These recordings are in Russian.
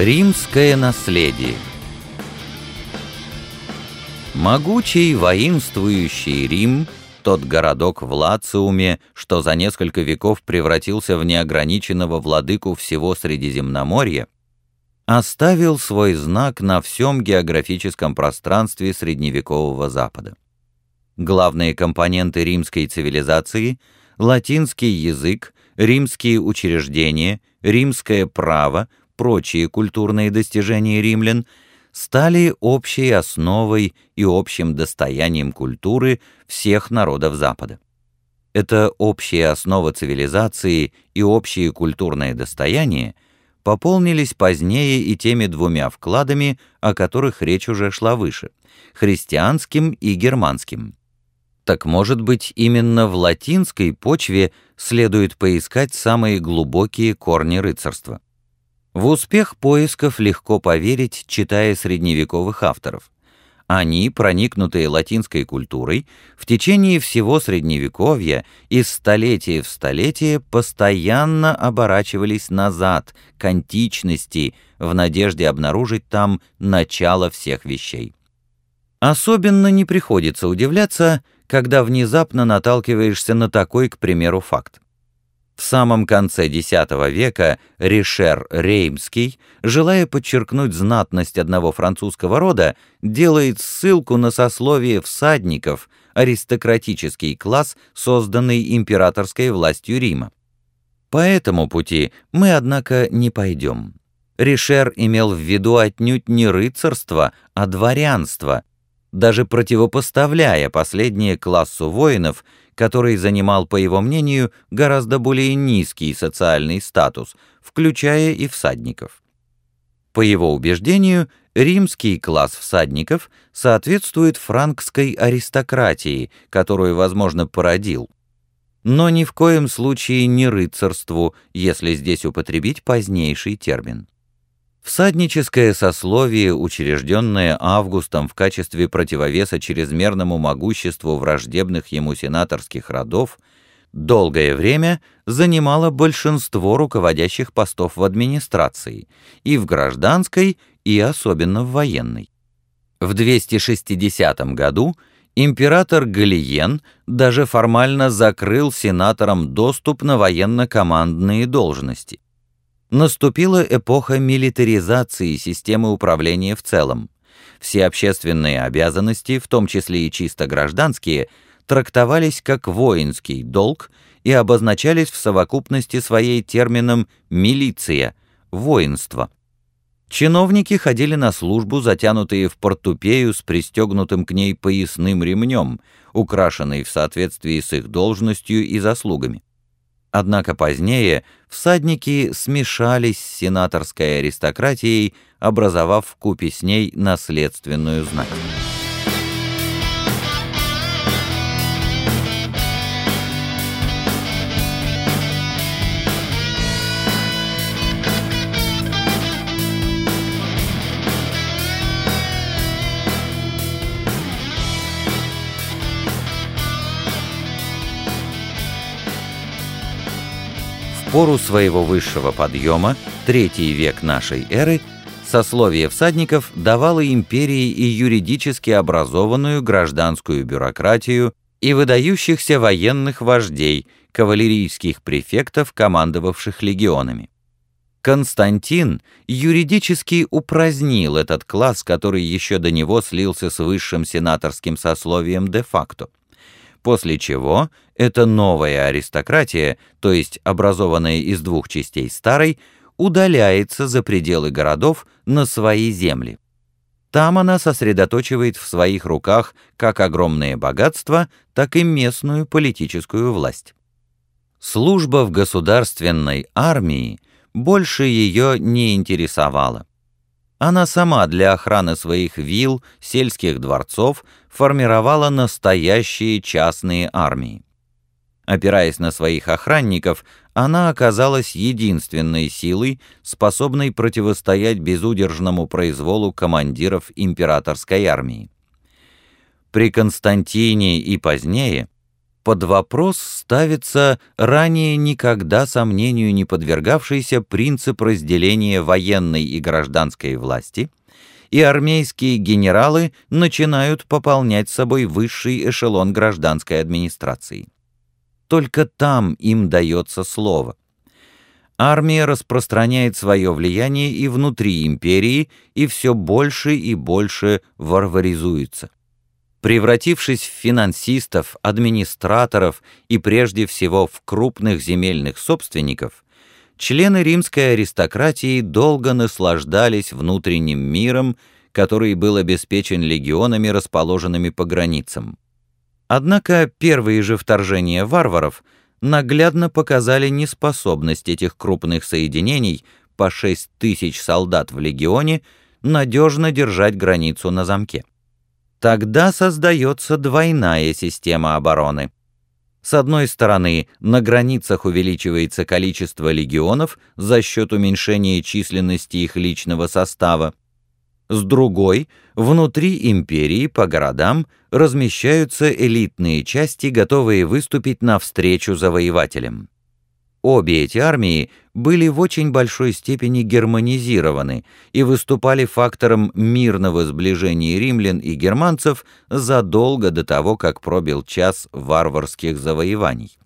Римское наследие Могучий воинствующий Рим, тот городок в Лациуме, что за несколько веков превратился в неограниченного владыку всего Средиземноморья, оставил свой знак на всем географическом пространстве средневекового Запада. Главные компоненты римской цивилизации — латинский язык, римские учреждения, римское право, прочие культурные достижения римлян стали общей основой и общим достоянием культуры всех народов Запада. Это общая основа цивилизации и общее культурное достояние пополнились позднее и теми двумя вкладами, о которых речь уже шла выше — христианским и германским. Так может быть, именно в латинской почве следует поискать самые глубокие корни рыцарства. В успех поисков легко поверить, читая средневековых авторов. Они, проникнутые латинской культурой, в течение всего Средневековья из столетия в столетие постоянно оборачивались назад, к античности, в надежде обнаружить там начало всех вещей. Особенно не приходится удивляться, когда внезапно наталкиваешься на такой, к примеру, факт. В самом конце X века Ришер Реймский, желая подчеркнуть знатность одного французского рода, делает ссылку на сословие всадников, аристократический класс, созданный императорской властью Рима. По этому пути мы, однако, не пойдем. Ришер имел в виду отнюдь не рыцарство, а дворянство, даже противопоставляя последнее классу воинов, который занимал, по его мнению, гораздо более низкий социальный статус, включая и всадников. По его убеждению, римский класс всадников соответствует франкской аристократии, которую, возможно, породил, но ни в коем случае не рыцарству, если здесь употребить позднейший термин. Всадническое сословие, учрежденное Августом в качестве противовеса чрезмерному могуществу враждебных ему сенаторских родов, долгое время занимало большинство руководящих постов в администрации, и в гражданской, и особенно в военной. В 260 году император Галиен даже формально закрыл сенаторам доступ на военно-командные должности наступила эпоха милитаризации системы управления в целом. Все общественные обязанности, в том числе и чисто гражданские, трактовались как воинский долг и обозначались в совокупности своей термином «милиция» — воинство. Чиновники ходили на службу, затянутые в портупею с пристегнутым к ней поясным ремнем, украшенный в соответствии с их должностью и заслугами. Однако позднее всадники смешались с сенаторской аристократией, образовав в купе с ней наследственную знать. Пору своего высшего подъема, третий век нашей эры, сословие всадников давало империи и юридически образованную гражданскую бюрократию и выдающихся военных вождей, кавалерийских префектов, командовавших легионами. Константин юридически упразднил этот класс, который еще до него слился с высшим сенаторским сословием де-факто после чего эта новая аристократия, то есть образованная из двух частей старой, удаляется за пределы городов на свои земли. Там она сосредоточивает в своих руках как огромные богатства, так и местную политическую власть. Служба в государственной армии больше ее не интересовала. Она сама для охраны своих вилл, сельских дворцов формировала настоящие частные армии. Опираясь на своих охранников, она оказалась единственной силой, способной противостоять безудержному произволу командиров императорской армии. При Константине и позднее под вопрос ставится ранее никогда сомнению не подвергавшийся принцип разделения военной и гражданской власти, и армейские генералы начинают пополнять собой высший эшелон гражданской администрации. Только там им дается слово. Армия распространяет свое влияние и внутри империи, и все больше и больше варваризуется. Превратившись в финансистов, администраторов и прежде всего в крупных земельных собственников, члены римской аристократии долго наслаждались внутренним миром, который был обеспечен легионами, расположенными по границам. Однако первые же вторжения варваров наглядно показали неспособность этих крупных соединений по 6 тысяч солдат в легионе надежно держать границу на замке. Тогда создается двойная система обороны. С одной стороны, на границах увеличивается количество легионов за счет уменьшения численности их личного состава. С другой, внутри империи по городам размещаются элитные части, готовые выступить навстречу завоевателям. Обе эти армии были в очень большой степени германизированы и выступали фактором мирного сближения римлян и германцев задолго до того, как пробил час варварских завоеваний.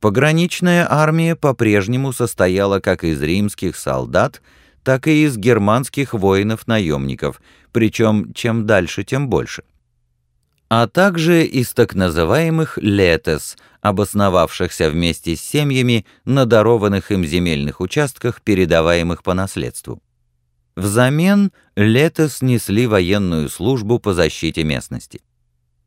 Пограничная армия по-прежнему состояла как из римских солдат, так и из германских воинов-наемников, причем чем дальше, тем больше а также из так называемых «летес», обосновавшихся вместе с семьями на дарованных им земельных участках, передаваемых по наследству. Взамен «летес» несли военную службу по защите местности.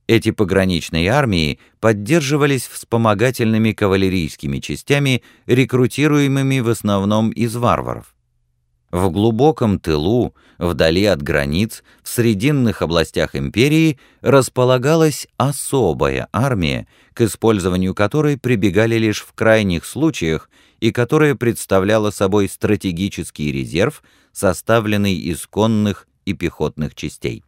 Эти пограничные армии поддерживались вспомогательными кавалерийскими частями, рекрутируемыми в основном из варваров. В глубоком тылу, вдали от границ, в срединных областях империи располагалась особая армия, к использованию которой прибегали лишь в крайних случаях и которая представляла собой стратегический резерв, составленный из конных и пехотных частей.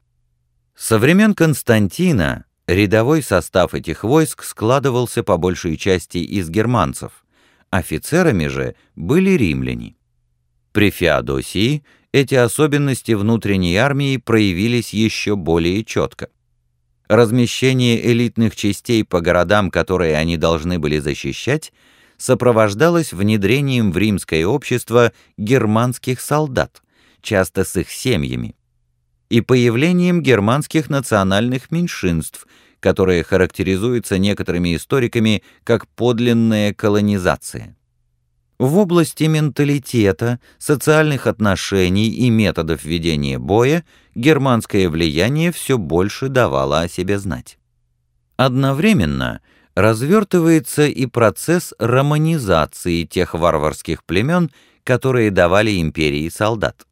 Со времен Константина рядовой состав этих войск складывался по большей части из германцев, офицерами же были римляне. При Феодосии эти особенности внутренней армии проявились еще более четко. Размещение элитных частей по городам, которые они должны были защищать, сопровождалось внедрением в римское общество германских солдат, часто с их семьями, и появлением германских национальных меньшинств, которые характеризуются некоторыми историками как подлинная колонизация. В области менталитета, социальных отношений и методов ведения боя германское влияние все больше давало о себе знать. Одновременно развертывается и процесс романизации тех варварских племен, которые давали империи солдат.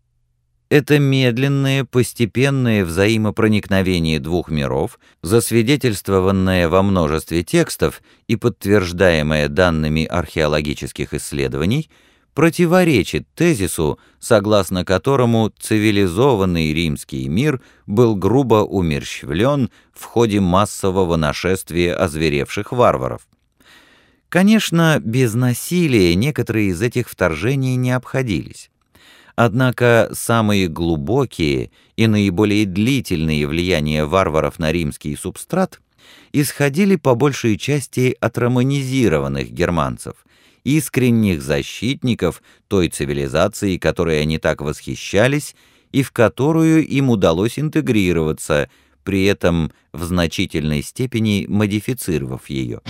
Это медленное, постепенное взаимопроникновение двух миров, засвидетельствованное во множестве текстов и подтверждаемое данными археологических исследований, противоречит тезису, согласно которому цивилизованный римский мир был грубо умерщвлен в ходе массового нашествия озверевших варваров. Конечно, без насилия некоторые из этих вторжений не обходились. Однако самые глубокие и наиболее длительные влияния варваров на римский субстрат исходили по большей части от романизированных германцев, искренних защитников той цивилизации, которой они так восхищались и в которую им удалось интегрироваться, при этом в значительной степени модифицировав ее.